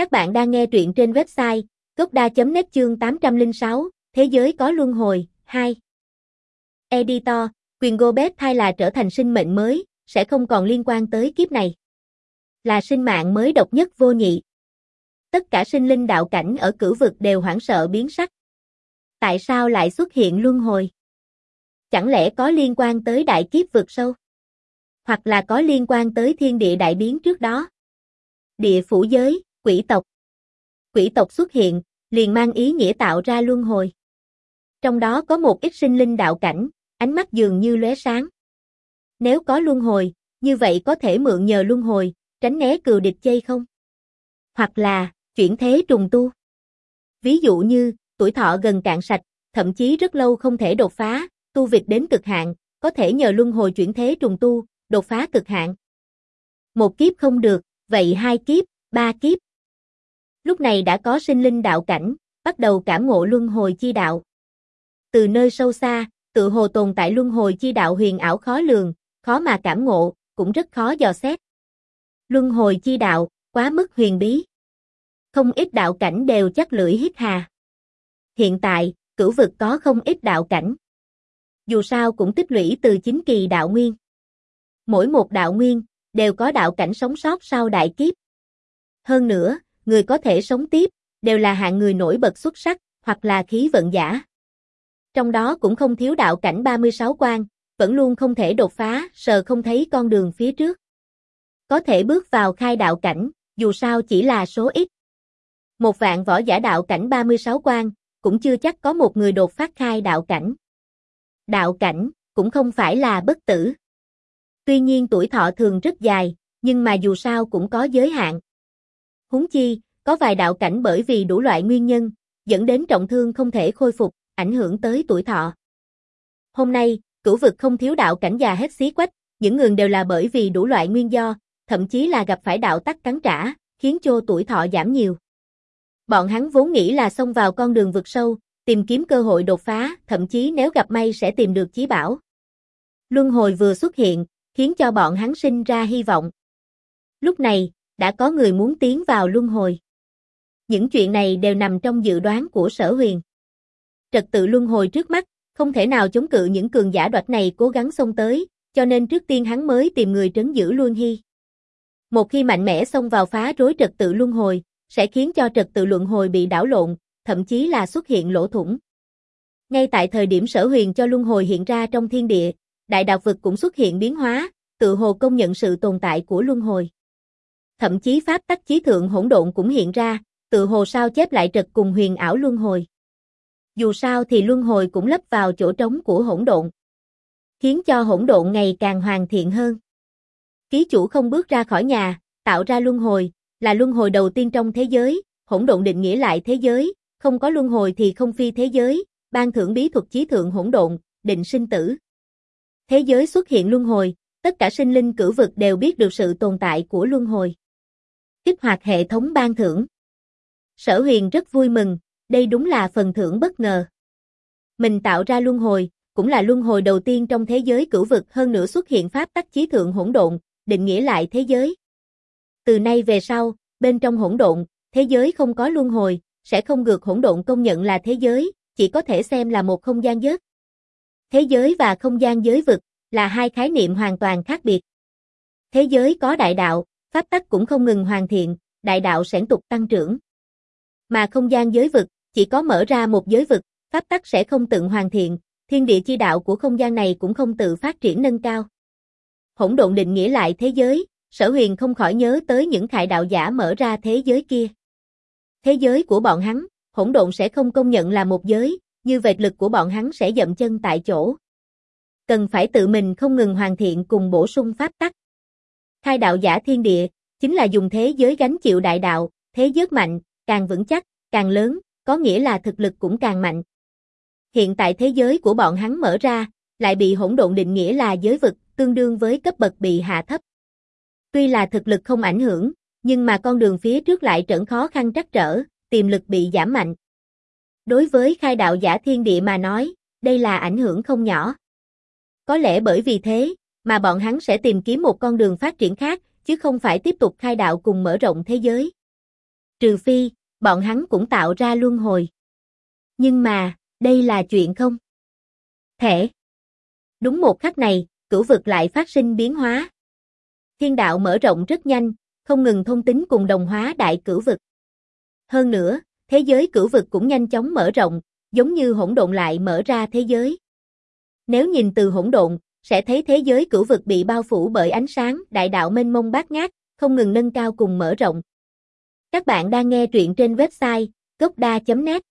Các bạn đang nghe truyện trên website gocda.net chương 806, Thế giới có luân hồi, 2. Editor, quyền Gobet thay là trở thành sinh mệnh mới, sẽ không còn liên quan tới kiếp này. Là sinh mạng mới độc nhất vô nhị. Tất cả sinh linh đạo cảnh ở cửu vực đều hoảng sợ biến sắc. Tại sao lại xuất hiện luân hồi? Chẳng lẽ có liên quan tới đại kiếp vực sâu? Hoặc là có liên quan tới thiên địa đại biến trước đó? Địa phủ giới, quỷ tộc. Quỷ tộc xuất hiện, liền mang ý nghĩa tạo ra luân hồi. Trong đó có một ít sinh linh đạo cảnh, ánh mắt dường như lóe sáng. Nếu có luân hồi, như vậy có thể mượn nhờ luân hồi, tránh né cừu địch chay không? Hoặc là, chuyển thế trùng tu. Ví dụ như, tuổi thọ gần cạn sạch, thậm chí rất lâu không thể đột phá, tu việc đến cực hạn, có thể nhờ luân hồi chuyển thế trùng tu, đột phá cực hạn. Một kiếp không được, vậy hai kiếp, ba kiếp. Lúc này đã có sinh linh đạo cảnh, bắt đầu cảm ngộ luân hồi chi đạo. Từ nơi sâu xa, tự hồ tồn tại luân hồi chi đạo huyền ảo khó lường, khó mà cảm ngộ, cũng rất khó dò xét. Luân hồi chi đạo, quá mức huyền bí. Không ít đạo cảnh đều chắc lưỡi hít hà. Hiện tại, cửu vực có không ít đạo cảnh. Dù sao cũng tích lũy từ chính kỳ đạo nguyên. Mỗi một đạo nguyên, đều có đạo cảnh sống sót sau đại kiếp. Hơn nữa, người có thể sống tiếp, đều là hạng người nổi bật xuất sắc, hoặc là khí vận giả. Trong đó cũng không thiếu đạo cảnh 36 quan, vẫn luôn không thể đột phá, sờ không thấy con đường phía trước. Có thể bước vào khai đạo cảnh, dù sao chỉ là số ít. Một vạn võ giả đạo cảnh 36 quan, cũng chưa chắc có một người đột phát khai đạo cảnh. Đạo cảnh, cũng không phải là bất tử. Tuy nhiên tuổi thọ thường rất dài, nhưng mà dù sao cũng có giới hạn. Huống chi, có vài đạo cảnh bởi vì đủ loại nguyên nhân, dẫn đến trọng thương không thể khôi phục, ảnh hưởng tới tuổi thọ. Hôm nay, cửu vực không thiếu đạo cảnh già hết xí quách, những người đều là bởi vì đủ loại nguyên do, thậm chí là gặp phải đạo tắc cắn trả, khiến cho tuổi thọ giảm nhiều. Bọn hắn vốn nghĩ là xông vào con đường vực sâu, tìm kiếm cơ hội đột phá, thậm chí nếu gặp may sẽ tìm được chí bảo. Luân hồi vừa xuất hiện, khiến cho bọn hắn sinh ra hy vọng. Lúc này, đã có người muốn tiến vào luân hồi. Những chuyện này đều nằm trong dự đoán của sở huyền. Trật tự luân hồi trước mắt, không thể nào chống cự những cường giả đoạt này cố gắng xông tới, cho nên trước tiên hắn mới tìm người trấn giữ Luân Hy. Một khi mạnh mẽ xông vào phá rối trật tự luân hồi, sẽ khiến cho trật tự luân hồi bị đảo lộn, thậm chí là xuất hiện lỗ thủng. Ngay tại thời điểm sở huyền cho luân hồi hiện ra trong thiên địa, đại đạo vực cũng xuất hiện biến hóa, tự hồ công nhận sự tồn tại của luân hồi. Thậm chí pháp tắc chí thượng hỗn độn cũng hiện ra, tự hồ sao chép lại trật cùng huyền ảo luân hồi. Dù sao thì luân hồi cũng lấp vào chỗ trống của hỗn độn, khiến cho hỗn độn ngày càng hoàn thiện hơn. Ký chủ không bước ra khỏi nhà, tạo ra luân hồi, là luân hồi đầu tiên trong thế giới, hỗn độn định nghĩa lại thế giới, không có luân hồi thì không phi thế giới, ban thưởng bí thuật chí thượng hỗn độn, định sinh tử. Thế giới xuất hiện luân hồi, tất cả sinh linh cử vực đều biết được sự tồn tại của luân hồi. Kích hoạt hệ thống ban thưởng. Sở huyền rất vui mừng, đây đúng là phần thưởng bất ngờ. Mình tạo ra luân hồi, cũng là luân hồi đầu tiên trong thế giới cửu vực hơn nữa xuất hiện pháp tắc chí thượng hỗn độn, định nghĩa lại thế giới. Từ nay về sau, bên trong hỗn độn, thế giới không có luân hồi, sẽ không được hỗn độn công nhận là thế giới, chỉ có thể xem là một không gian giới. Thế giới và không gian giới vực là hai khái niệm hoàn toàn khác biệt. Thế giới có đại đạo, pháp tắc cũng không ngừng hoàn thiện, đại đạo sẽ tục tăng trưởng. Mà không gian giới vực, chỉ có mở ra một giới vực, pháp tắc sẽ không tự hoàn thiện, thiên địa chi đạo của không gian này cũng không tự phát triển nâng cao. Hỗn độn định nghĩa lại thế giới, sở huyền không khỏi nhớ tới những khải đạo giả mở ra thế giới kia. Thế giới của bọn hắn, hỗn độn sẽ không công nhận là một giới, như vệt lực của bọn hắn sẽ dậm chân tại chỗ. Cần phải tự mình không ngừng hoàn thiện cùng bổ sung pháp tắc. Khai đạo giả thiên địa, chính là dùng thế giới gánh chịu đại đạo, thế giới mạnh, càng vững chắc, càng lớn, có nghĩa là thực lực cũng càng mạnh. Hiện tại thế giới của bọn hắn mở ra, lại bị hỗn độn định nghĩa là giới vực, tương đương với cấp bậc bị hạ thấp. Tuy là thực lực không ảnh hưởng, nhưng mà con đường phía trước lại trở khó khăn trắc trở, tiềm lực bị giảm mạnh. Đối với khai đạo giả thiên địa mà nói, đây là ảnh hưởng không nhỏ. Có lẽ bởi vì thế, mà bọn hắn sẽ tìm kiếm một con đường phát triển khác, chứ không phải tiếp tục khai đạo cùng mở rộng thế giới. Trừ phi, bọn hắn cũng tạo ra luân hồi. Nhưng mà, đây là chuyện không? Thể. Đúng một khắc này, cửu vực lại phát sinh biến hóa. Thiên đạo mở rộng rất nhanh, không ngừng thông tính cùng đồng hóa đại cửu vực. Hơn nữa, thế giới cửu vực cũng nhanh chóng mở rộng, giống như hỗn độn lại mở ra thế giới. Nếu nhìn từ hỗn độn, sẽ thấy thế giới cửu vực bị bao phủ bởi ánh sáng đại đạo mênh mông bát ngát, không ngừng nâng cao cùng mở rộng. Các bạn đang nghe truyện trên website gocda.net